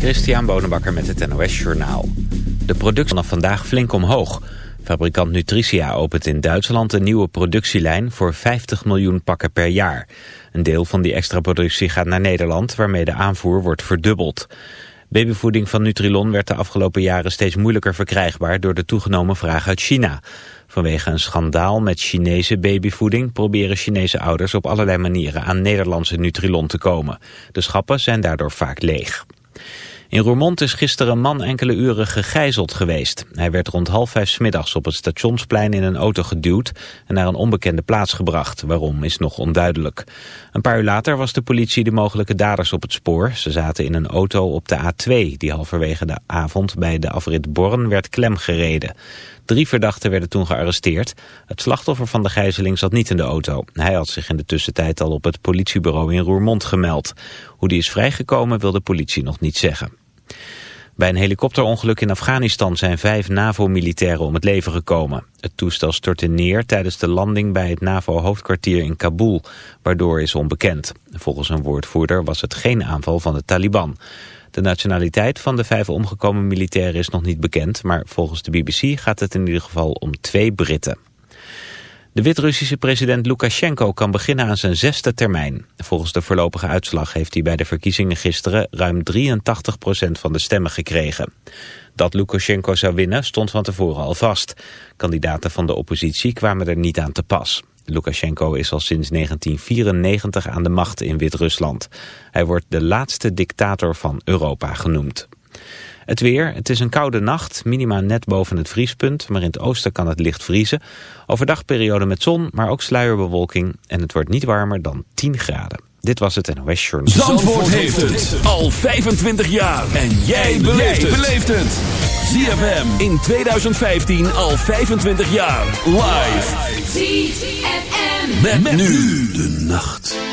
Christian Bonenbakker met het NOS Journaal. De productie vanaf vandaag flink omhoog. Fabrikant Nutricia opent in Duitsland een nieuwe productielijn voor 50 miljoen pakken per jaar. Een deel van die extra productie gaat naar Nederland, waarmee de aanvoer wordt verdubbeld. Babyvoeding van Nutrilon werd de afgelopen jaren steeds moeilijker verkrijgbaar door de toegenomen vraag uit China. Vanwege een schandaal met Chinese babyvoeding proberen Chinese ouders op allerlei manieren aan Nederlandse Nutrilon te komen. De schappen zijn daardoor vaak leeg. In Roermond is gisteren een man enkele uren gegijzeld geweest. Hij werd rond half vijf smiddags op het stationsplein in een auto geduwd en naar een onbekende plaats gebracht. Waarom is nog onduidelijk. Een paar uur later was de politie de mogelijke daders op het spoor. Ze zaten in een auto op de A2 die halverwege de avond bij de afrit Born werd klemgereden. Drie verdachten werden toen gearresteerd. Het slachtoffer van de gijzeling zat niet in de auto. Hij had zich in de tussentijd al op het politiebureau in Roermond gemeld. Hoe die is vrijgekomen wil de politie nog niet zeggen. Bij een helikopterongeluk in Afghanistan zijn vijf NAVO-militairen om het leven gekomen. Het toestel stortte neer tijdens de landing bij het NAVO-hoofdkwartier in Kabul, waardoor is onbekend. Volgens een woordvoerder was het geen aanval van de Taliban. De nationaliteit van de vijf omgekomen militairen is nog niet bekend, maar volgens de BBC gaat het in ieder geval om twee Britten. De Wit-Russische president Lukashenko kan beginnen aan zijn zesde termijn. Volgens de voorlopige uitslag heeft hij bij de verkiezingen gisteren ruim 83% van de stemmen gekregen. Dat Lukashenko zou winnen stond van tevoren al vast. Kandidaten van de oppositie kwamen er niet aan te pas. Lukashenko is al sinds 1994 aan de macht in Wit-Rusland. Hij wordt de laatste dictator van Europa genoemd. Het weer, het is een koude nacht, minima net boven het vriespunt, maar in het oosten kan het licht vriezen. Overdag periode met zon, maar ook sluierbewolking en het wordt niet warmer dan 10 graden. Dit was het NOS Journal. Zandvoort, Zandvoort heeft het al 25 jaar en jij beleeft het. ZFM in 2015 al 25 jaar live. ZFM met, met nu de nacht.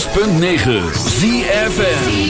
106.9 ZFN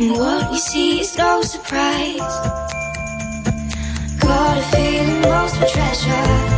and what you see is no surprise. Got a feeling most of treasure.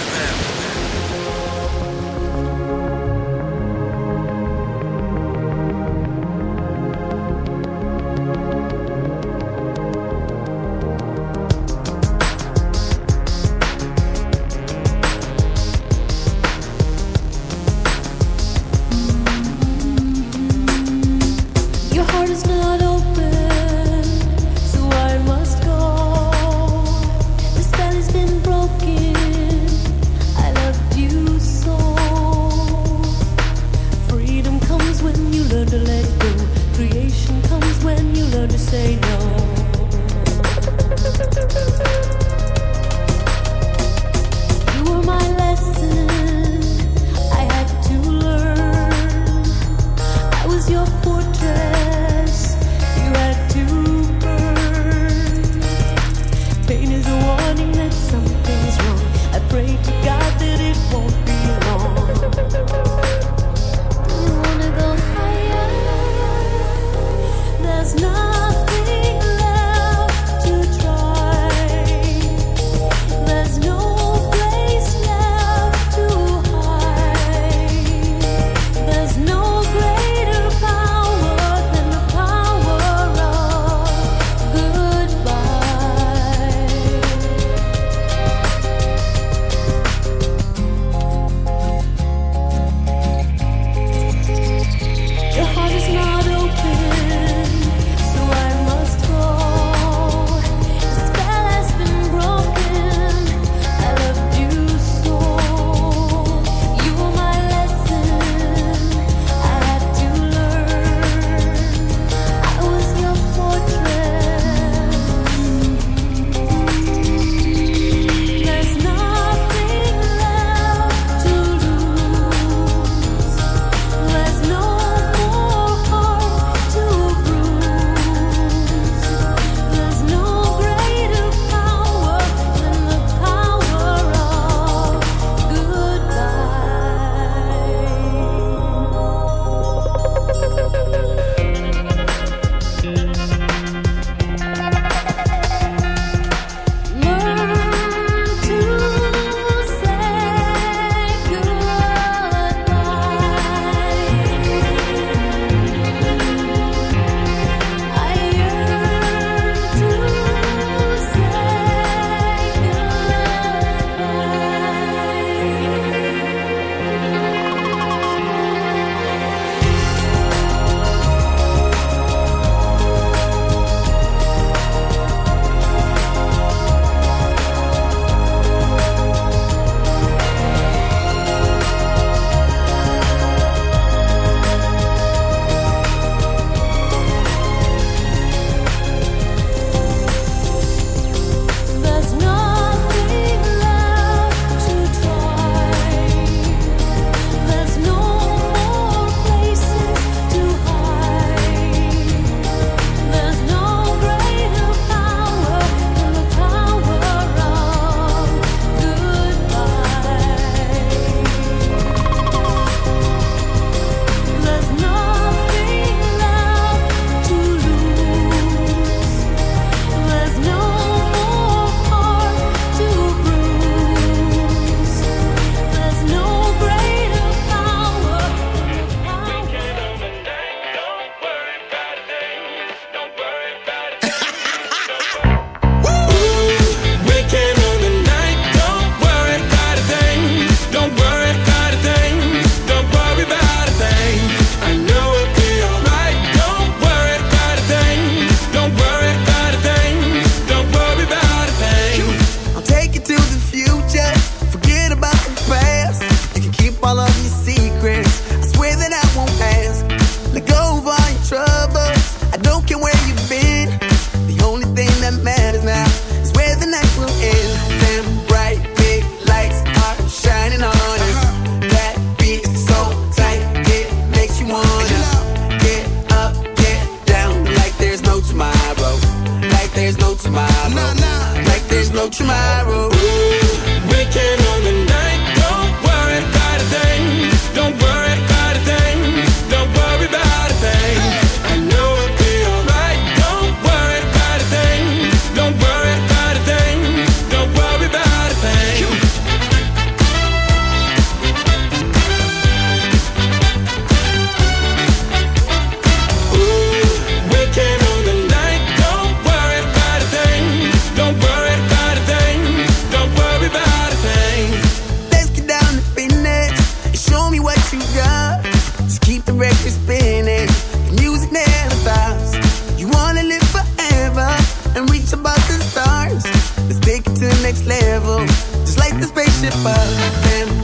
them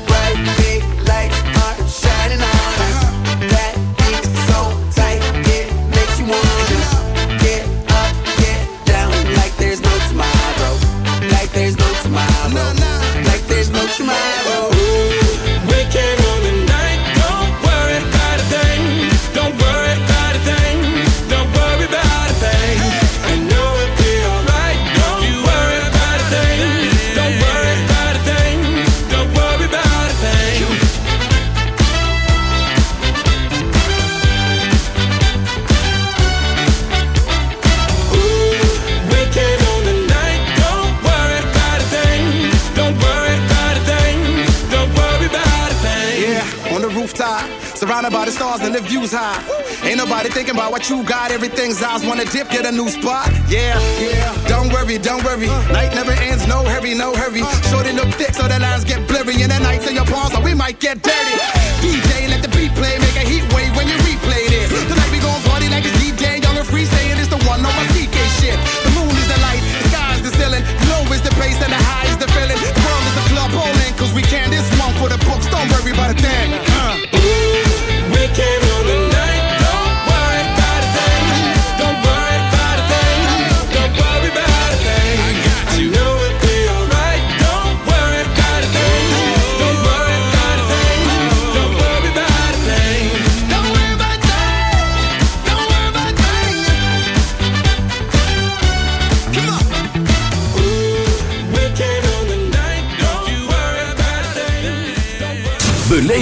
what you got, everything's ours. Wanna dip, get a new spot? Yeah, yeah. Don't worry, don't worry. Night never ends, no hurry, no hurry.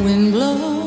wind blows.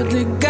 but the guy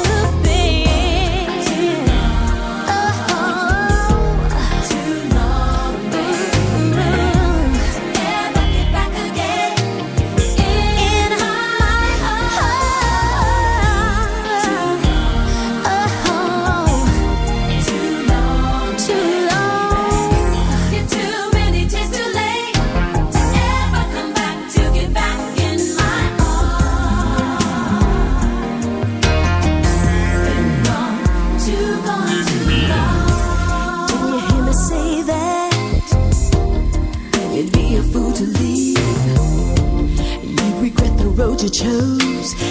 you chose.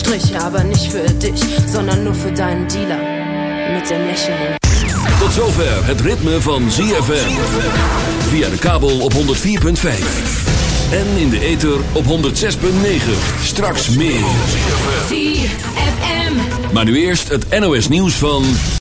Strich, aber nicht für dich, sondern nur für deinen Dealer. Mit dem Lächeln im Tot zover het ritme van ZFM. Via de kabel op 104.5. En in de ether op 106.9. Straks meer. ZFM. Maar nu eerst het NOS nieuws van...